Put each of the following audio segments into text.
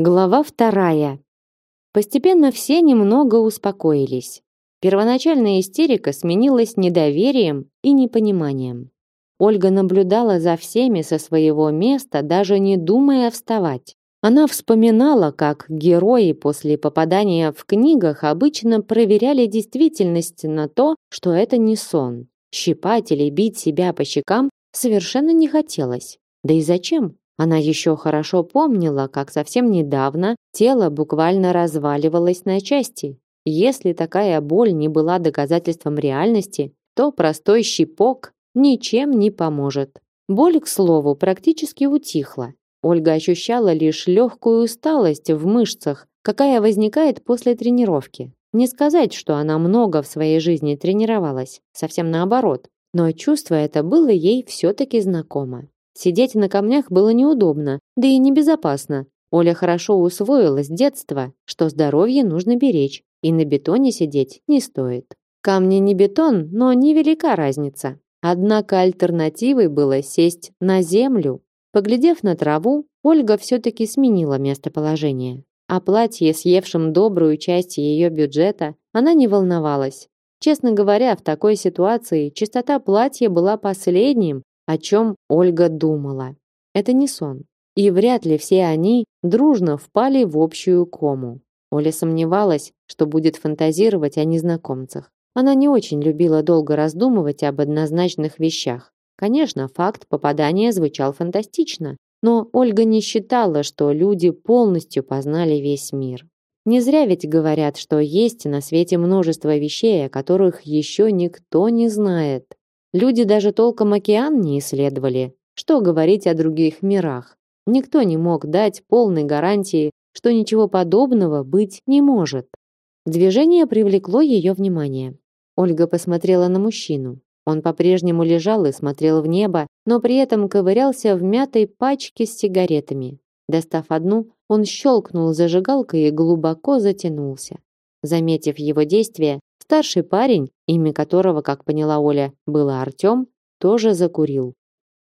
Глава вторая. Постепенно все немного успокоились. Первоначальная истерика сменилась недоверием и непониманием. Ольга наблюдала за всеми со своего места, даже не думая вставать. Она вспоминала, как герои после попадания в книгах обычно проверяли действительность на то, что это не сон. Щипать или бить себя по щекам совершенно не хотелось. Да и зачем? Она еще хорошо помнила, как совсем недавно тело буквально разваливалось на части. Если такая боль не была доказательством реальности, то простой щипок ничем не поможет. Боль, к слову, практически утихла. Ольга ощущала лишь легкую усталость в мышцах, какая возникает после тренировки. Не сказать, что она много в своей жизни тренировалась, совсем наоборот. Но чувство это было ей все-таки знакомо. Сидеть на камнях было неудобно, да и небезопасно. Оля хорошо усвоила с детства, что здоровье нужно беречь, и на бетоне сидеть не стоит. Камни не бетон, но невелика разница. Однако альтернативой было сесть на землю. Поглядев на траву, Ольга все-таки сменила местоположение. О платье, съевшем добрую часть ее бюджета, она не волновалась. Честно говоря, в такой ситуации чистота платья была последним, о чем Ольга думала. Это не сон. И вряд ли все они дружно впали в общую кому. Оля сомневалась, что будет фантазировать о незнакомцах. Она не очень любила долго раздумывать об однозначных вещах. Конечно, факт попадания звучал фантастично, но Ольга не считала, что люди полностью познали весь мир. Не зря ведь говорят, что есть на свете множество вещей, о которых еще никто не знает. Люди даже толком океан не исследовали. Что говорить о других мирах? Никто не мог дать полной гарантии, что ничего подобного быть не может. Движение привлекло ее внимание. Ольга посмотрела на мужчину. Он по-прежнему лежал и смотрел в небо, но при этом ковырялся в мятой пачке с сигаретами. Достав одну, он щелкнул зажигалкой и глубоко затянулся. Заметив его действие, Старший парень, имя которого, как поняла Оля, было Артем, тоже закурил.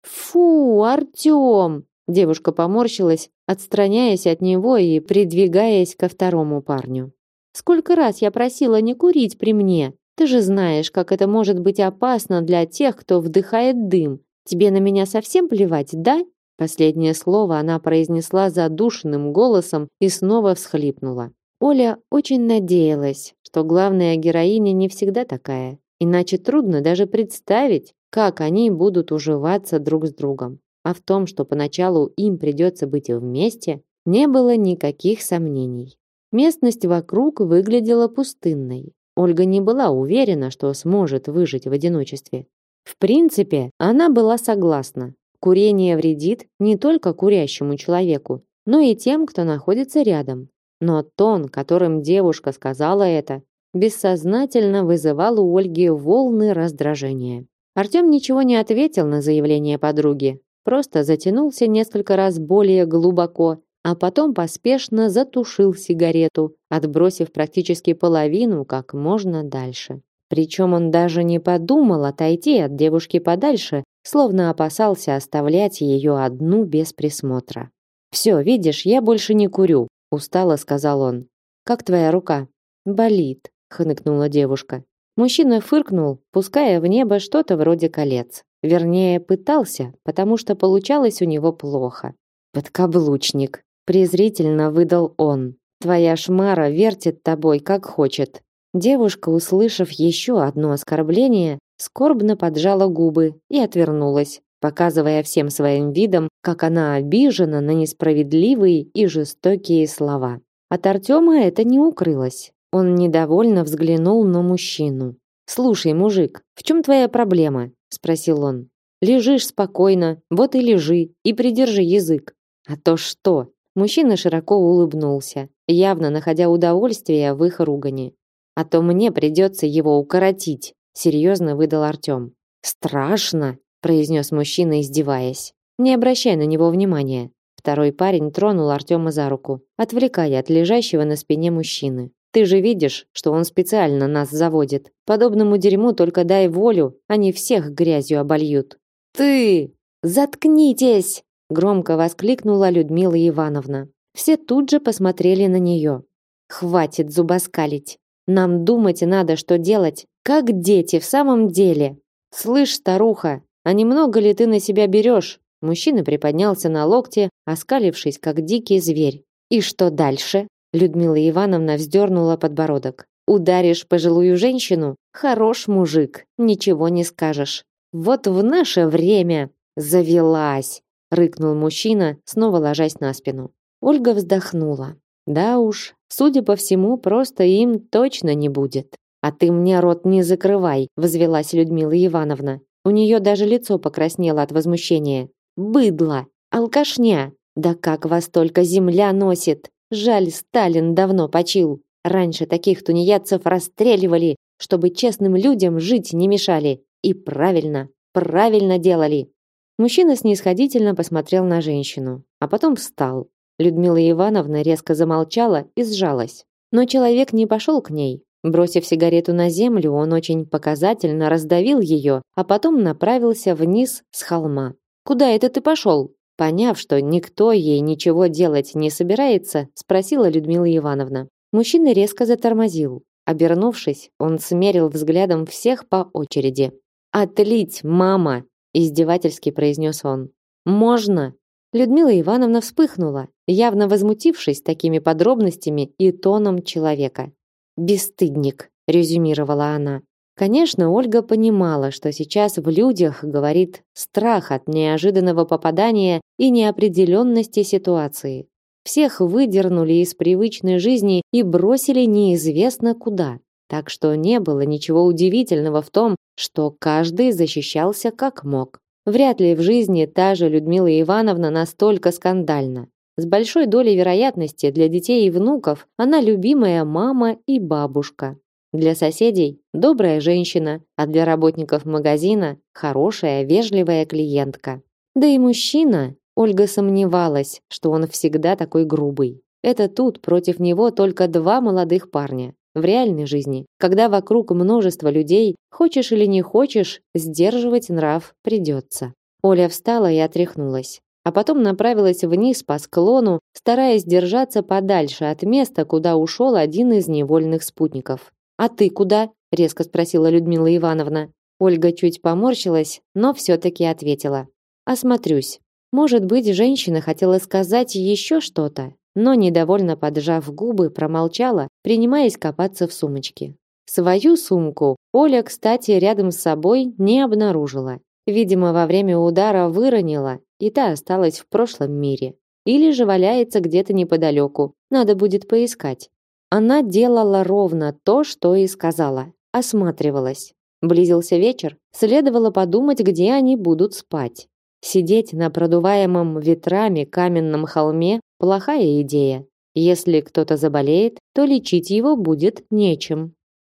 «Фу, Артем!» Девушка поморщилась, отстраняясь от него и придвигаясь ко второму парню. «Сколько раз я просила не курить при мне? Ты же знаешь, как это может быть опасно для тех, кто вдыхает дым. Тебе на меня совсем плевать, да?» Последнее слово она произнесла задушенным голосом и снова всхлипнула. Оля очень надеялась, что главная героиня не всегда такая, иначе трудно даже представить, как они будут уживаться друг с другом. А в том, что поначалу им придется быть вместе, не было никаких сомнений. Местность вокруг выглядела пустынной. Ольга не была уверена, что сможет выжить в одиночестве. В принципе, она была согласна. Курение вредит не только курящему человеку, но и тем, кто находится рядом. Но тон, которым девушка сказала это, бессознательно вызывал у Ольги волны раздражения. Артем ничего не ответил на заявление подруги, просто затянулся несколько раз более глубоко, а потом поспешно затушил сигарету, отбросив практически половину как можно дальше. Причем он даже не подумал отойти от девушки подальше, словно опасался оставлять ее одну без присмотра. «Все, видишь, я больше не курю», устало сказал он. Как твоя рука? Болит, хныкнула девушка. Мужчина фыркнул, пуская в небо что-то вроде колец. Вернее, пытался, потому что получалось у него плохо. Подкаблучник, презрительно выдал он. Твоя шмара вертит тобой как хочет. Девушка, услышав еще одно оскорбление, скорбно поджала губы и отвернулась, показывая всем своим видом, как она обижена на несправедливые и жестокие слова. От Артема это не укрылось. Он недовольно взглянул на мужчину. «Слушай, мужик, в чем твоя проблема?» – спросил он. «Лежишь спокойно, вот и лежи, и придержи язык». «А то что?» Мужчина широко улыбнулся, явно находя удовольствие в их ругани. «А то мне придется его укоротить», – серьезно выдал Артем. «Страшно!» Произнес мужчина, издеваясь. Не обращай на него внимания. Второй парень тронул Артема за руку, отвлекая от лежащего на спине мужчины. Ты же видишь, что он специально нас заводит. Подобному дерьму только дай волю, они всех грязью обольют. Ты! Заткнитесь! громко воскликнула Людмила Ивановна. Все тут же посмотрели на нее. Хватит зубоскалить. Нам думать надо, что делать, как дети в самом деле. Слышь, старуха, а немного ли ты на себя берешь? Мужчина приподнялся на локте, оскалившись, как дикий зверь. И что дальше? Людмила Ивановна вздернула подбородок. Ударишь пожилую женщину? Хорош мужик, ничего не скажешь. Вот в наше время завелась, рыкнул мужчина, снова ложась на спину. Ольга вздохнула. Да уж, судя по всему, просто им точно не будет. А ты мне рот не закрывай, возвелась Людмила Ивановна. У нее даже лицо покраснело от возмущения. Быдло, алкашня. Да как вас только земля носит. Жаль, Сталин давно почил. Раньше таких тунеядцев расстреливали, чтобы честным людям жить не мешали. И правильно, правильно делали. Мужчина снисходительно посмотрел на женщину, а потом встал. Людмила Ивановна резко замолчала и сжалась. Но человек не пошел к ней. Бросив сигарету на землю, он очень показательно раздавил ее, а потом направился вниз с холма. «Куда это ты пошел?» Поняв, что никто ей ничего делать не собирается, спросила Людмила Ивановна. Мужчина резко затормозил. Обернувшись, он смерил взглядом всех по очереди. «Отлить, мама!» – издевательски произнес он. «Можно?» Людмила Ивановна вспыхнула, явно возмутившись такими подробностями и тоном человека. «Бесстыдник», – резюмировала она. Конечно, Ольга понимала, что сейчас в людях говорит страх от неожиданного попадания и неопределенности ситуации. Всех выдернули из привычной жизни и бросили неизвестно куда. Так что не было ничего удивительного в том, что каждый защищался как мог. Вряд ли в жизни та же Людмила Ивановна настолько скандальна. С большой долей вероятности для детей и внуков она любимая мама и бабушка. Для соседей добрая женщина, а для работников магазина хорошая, вежливая клиентка. Да и мужчина Ольга сомневалась, что он всегда такой грубый. Это тут против него только два молодых парня. В реальной жизни, когда вокруг множество людей, хочешь или не хочешь, сдерживать нрав придется. Оля встала и отряхнулась, а потом направилась вниз по склону, стараясь держаться подальше от места, куда ушел один из невольных спутников. «А ты куда?» – резко спросила Людмила Ивановна. Ольга чуть поморщилась, но все-таки ответила. «Осмотрюсь. Может быть, женщина хотела сказать еще что-то, но недовольно поджав губы, промолчала, принимаясь копаться в сумочке. Свою сумку Оля, кстати, рядом с собой не обнаружила. Видимо, во время удара выронила, и та осталась в прошлом мире. Или же валяется где-то неподалеку. Надо будет поискать. Она делала ровно то, что и сказала. Осматривалась. Близился вечер, следовало подумать, где они будут спать. Сидеть на продуваемом ветрами каменном холме – плохая идея. Если кто-то заболеет, то лечить его будет нечем.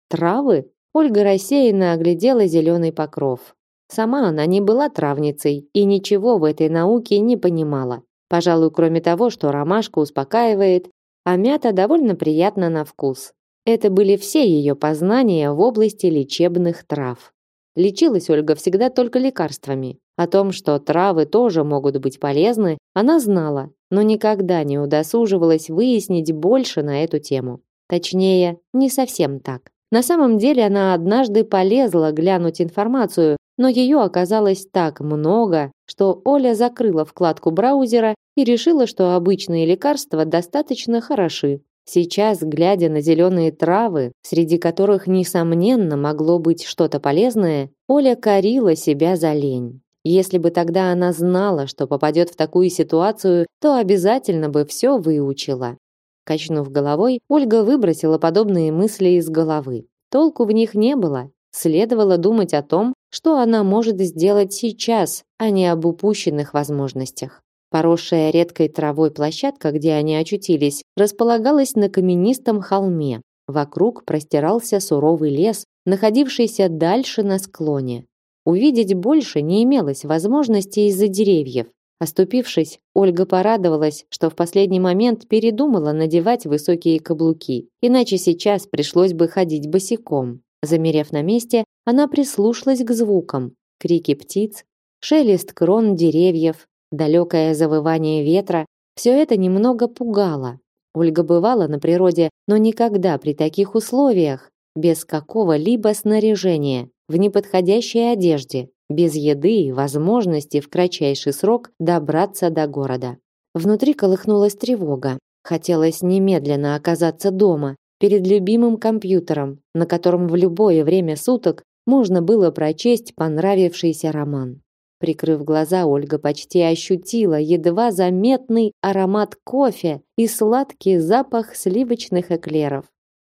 Травы? Ольга рассеянно оглядела зеленый покров. Сама она не была травницей и ничего в этой науке не понимала. Пожалуй, кроме того, что ромашка успокаивает, а мята довольно приятна на вкус. Это были все ее познания в области лечебных трав. Лечилась Ольга всегда только лекарствами. О том, что травы тоже могут быть полезны, она знала, но никогда не удосуживалась выяснить больше на эту тему. Точнее, не совсем так. На самом деле она однажды полезла глянуть информацию, но ее оказалось так много, что Оля закрыла вкладку браузера и решила, что обычные лекарства достаточно хороши. Сейчас, глядя на зеленые травы, среди которых, несомненно, могло быть что-то полезное, Оля корила себя за лень. Если бы тогда она знала, что попадет в такую ситуацию, то обязательно бы все выучила. Качнув головой, Ольга выбросила подобные мысли из головы. Толку в них не было. Следовало думать о том, что она может сделать сейчас, а не об упущенных возможностях. Поросшая редкой травой площадка, где они очутились, располагалась на каменистом холме. Вокруг простирался суровый лес, находившийся дальше на склоне. Увидеть больше не имелось возможности из-за деревьев. Оступившись, Ольга порадовалась, что в последний момент передумала надевать высокие каблуки, иначе сейчас пришлось бы ходить босиком. Замерев на месте, она прислушалась к звукам: крики птиц, шелест крон деревьев, далекое завывание ветра, Все это немного пугало. Ольга бывала на природе, но никогда при таких условиях, без какого-либо снаряжения, в неподходящей одежде, без еды и возможности в кратчайший срок добраться до города. Внутри колыхнулась тревога. Хотелось немедленно оказаться дома, перед любимым компьютером, на котором в любое время суток можно было прочесть понравившийся роман. Прикрыв глаза, Ольга почти ощутила едва заметный аромат кофе и сладкий запах сливочных эклеров.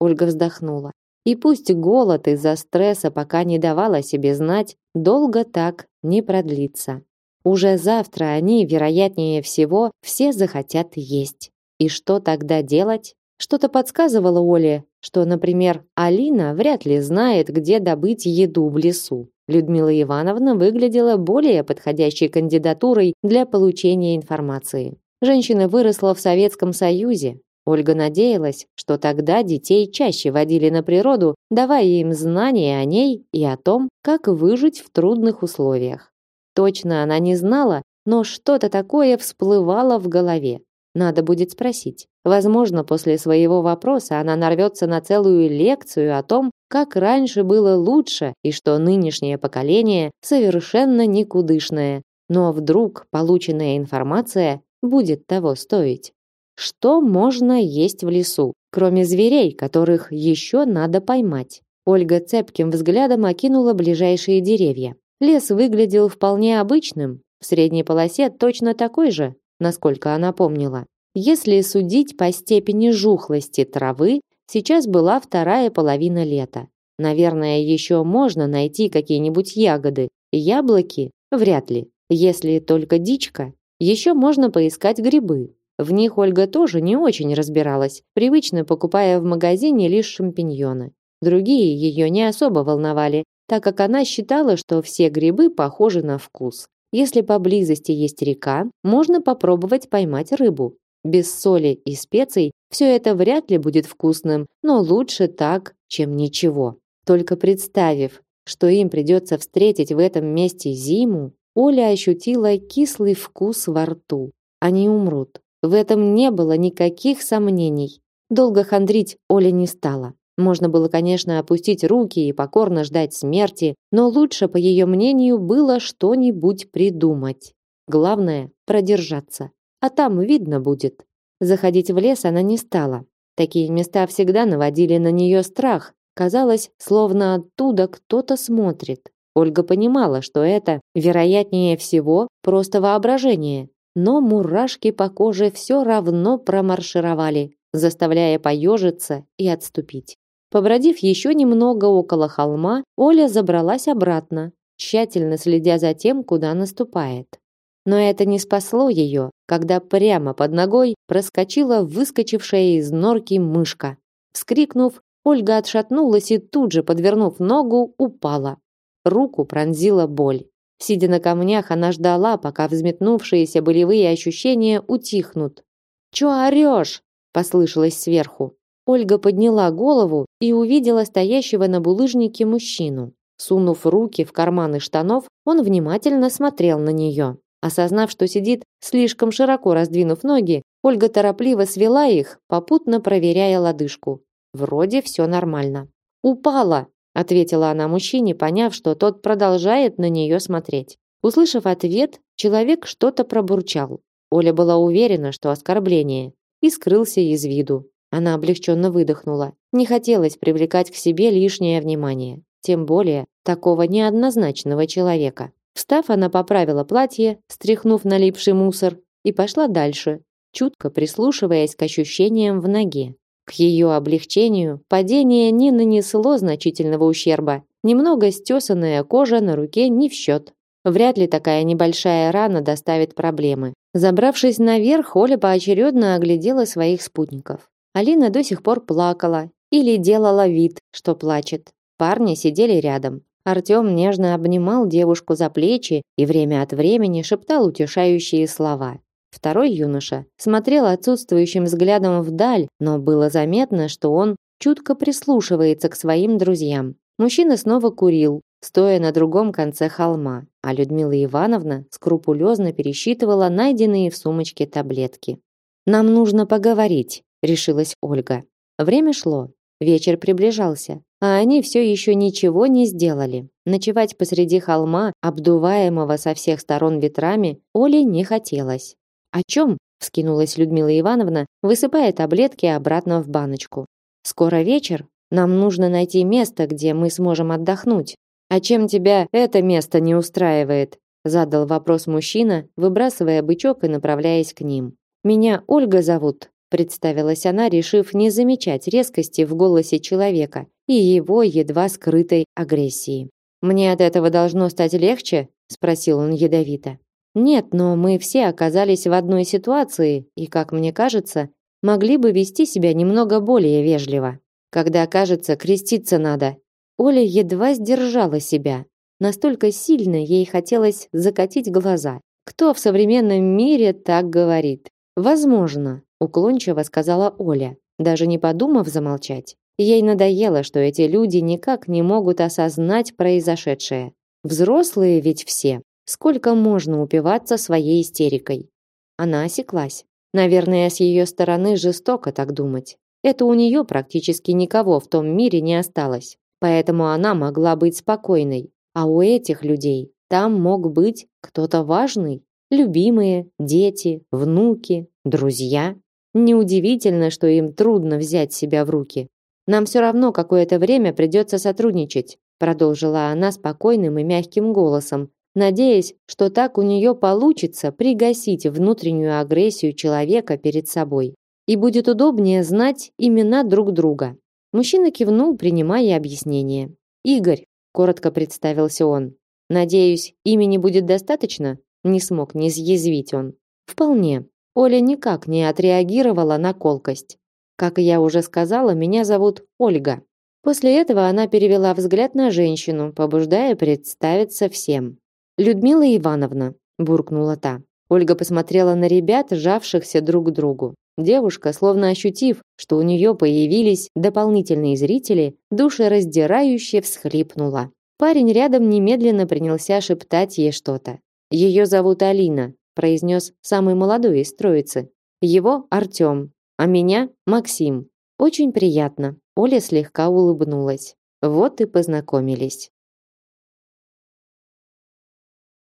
Ольга вздохнула. И пусть голод из-за стресса пока не давал о себе знать, долго так не продлится. Уже завтра они, вероятнее всего, все захотят есть. И что тогда делать? Что-то подсказывало Оле, что, например, Алина вряд ли знает, где добыть еду в лесу. Людмила Ивановна выглядела более подходящей кандидатурой для получения информации. Женщина выросла в Советском Союзе. Ольга надеялась, что тогда детей чаще водили на природу, давая им знания о ней и о том, как выжить в трудных условиях. Точно она не знала, но что-то такое всплывало в голове. Надо будет спросить. Возможно, после своего вопроса она нарвется на целую лекцию о том, как раньше было лучше и что нынешнее поколение совершенно никудышное. Но вдруг полученная информация будет того стоить. Что можно есть в лесу, кроме зверей, которых еще надо поймать? Ольга цепким взглядом окинула ближайшие деревья. Лес выглядел вполне обычным, в средней полосе точно такой же, насколько она помнила. Если судить по степени жухлости травы, сейчас была вторая половина лета. Наверное, еще можно найти какие-нибудь ягоды. Яблоки? Вряд ли. Если только дичка, еще можно поискать грибы. В них Ольга тоже не очень разбиралась, привычно покупая в магазине лишь шампиньоны. Другие ее не особо волновали, так как она считала, что все грибы похожи на вкус. Если поблизости есть река, можно попробовать поймать рыбу. Без соли и специй все это вряд ли будет вкусным, но лучше так, чем ничего. Только представив, что им придется встретить в этом месте зиму, Оля ощутила кислый вкус во рту. Они умрут. В этом не было никаких сомнений. Долго хандрить Оля не стала. Можно было, конечно, опустить руки и покорно ждать смерти, но лучше, по ее мнению, было что-нибудь придумать. Главное продержаться. А там видно будет. Заходить в лес она не стала. Такие места всегда наводили на нее страх. Казалось, словно оттуда кто-то смотрит. Ольга понимала, что это, вероятнее всего, просто воображение. Но мурашки по коже все равно промаршировали, заставляя поежиться и отступить. Побродив еще немного около холма, Оля забралась обратно, тщательно следя за тем, куда наступает. Но это не спасло ее, когда прямо под ногой проскочила выскочившая из норки мышка. Вскрикнув, Ольга отшатнулась и тут же, подвернув ногу, упала. Руку пронзила боль. Сидя на камнях, она ждала, пока взметнувшиеся болевые ощущения утихнут. «Чё орёшь?» – послышалось сверху. Ольга подняла голову и увидела стоящего на булыжнике мужчину. Сунув руки в карманы штанов, он внимательно смотрел на нее. Осознав, что сидит, слишком широко раздвинув ноги, Ольга торопливо свела их, попутно проверяя лодыжку. Вроде все нормально. «Упала!» – ответила она мужчине, поняв, что тот продолжает на нее смотреть. Услышав ответ, человек что-то пробурчал. Оля была уверена, что оскорбление, и скрылся из виду. Она облегченно выдохнула. Не хотелось привлекать к себе лишнее внимание, тем более такого неоднозначного человека. Встав, она поправила платье, стряхнув налипший мусор, и пошла дальше, чутко прислушиваясь к ощущениям в ноге. К ее облегчению падение не нанесло значительного ущерба. Немного стесанная кожа на руке не в счет. Вряд ли такая небольшая рана доставит проблемы. Забравшись наверх, Оля поочередно оглядела своих спутников. Алина до сих пор плакала или делала вид, что плачет. Парни сидели рядом. Артём нежно обнимал девушку за плечи и время от времени шептал утешающие слова. Второй юноша смотрел отсутствующим взглядом вдаль, но было заметно, что он чутко прислушивается к своим друзьям. Мужчина снова курил, стоя на другом конце холма, а Людмила Ивановна скрупулезно пересчитывала найденные в сумочке таблетки. Нам нужно поговорить, решилась Ольга. Время шло, вечер приближался, а они все еще ничего не сделали. Ночевать посреди холма, обдуваемого со всех сторон ветрами, Оле не хотелось. О чем? вскинулась Людмила Ивановна, высыпая таблетки обратно в баночку. Скоро вечер, нам нужно найти место, где мы сможем отдохнуть. А чем тебя это место не устраивает? задал вопрос мужчина, выбрасывая бычок и направляясь к ним. Меня Ольга зовут, представилась она, решив не замечать резкости в голосе человека и его едва скрытой агрессии. Мне от этого должно стать легче, спросил он ядовито. Нет, но мы все оказались в одной ситуации и, как мне кажется, могли бы вести себя немного более вежливо. Когда, кажется, креститься надо. Оля едва сдержала себя. Настолько сильно ей хотелось закатить глаза. Кто в современном мире так говорит? Возможно, уклончиво сказала Оля, даже не подумав замолчать. Ей надоело, что эти люди никак не могут осознать произошедшее. Взрослые ведь все. Сколько можно упиваться своей истерикой? Она осеклась. Наверное, с ее стороны жестоко так думать. Это у нее практически никого в том мире не осталось. Поэтому она могла быть спокойной. А у этих людей там мог быть кто-то важный. Любимые, дети, внуки, друзья. Неудивительно, что им трудно взять себя в руки. Нам все равно какое-то время придется сотрудничать, продолжила она спокойным и мягким голосом, надеясь, что так у нее получится пригасить внутреннюю агрессию человека перед собой и будет удобнее знать имена друг друга. Мужчина кивнул, принимая объяснение. Игорь, коротко представился он. Надеюсь, имени будет достаточно? Не смог не съязвить он. Вполне. Оля никак не отреагировала на колкость. Как я уже сказала, меня зовут Ольга. После этого она перевела взгляд на женщину, побуждая представиться всем. Людмила Ивановна, буркнула та. Ольга посмотрела на ребят, сжавшихся друг к другу. Девушка, словно ощутив, что у нее появились дополнительные зрители, душераздирающе всхлипнула. Парень рядом немедленно принялся шептать ей что-то. Ее зовут Алина, произнес самый молодой из троицы. Его Артем, а меня Максим. Очень приятно. Оля слегка улыбнулась. Вот и познакомились.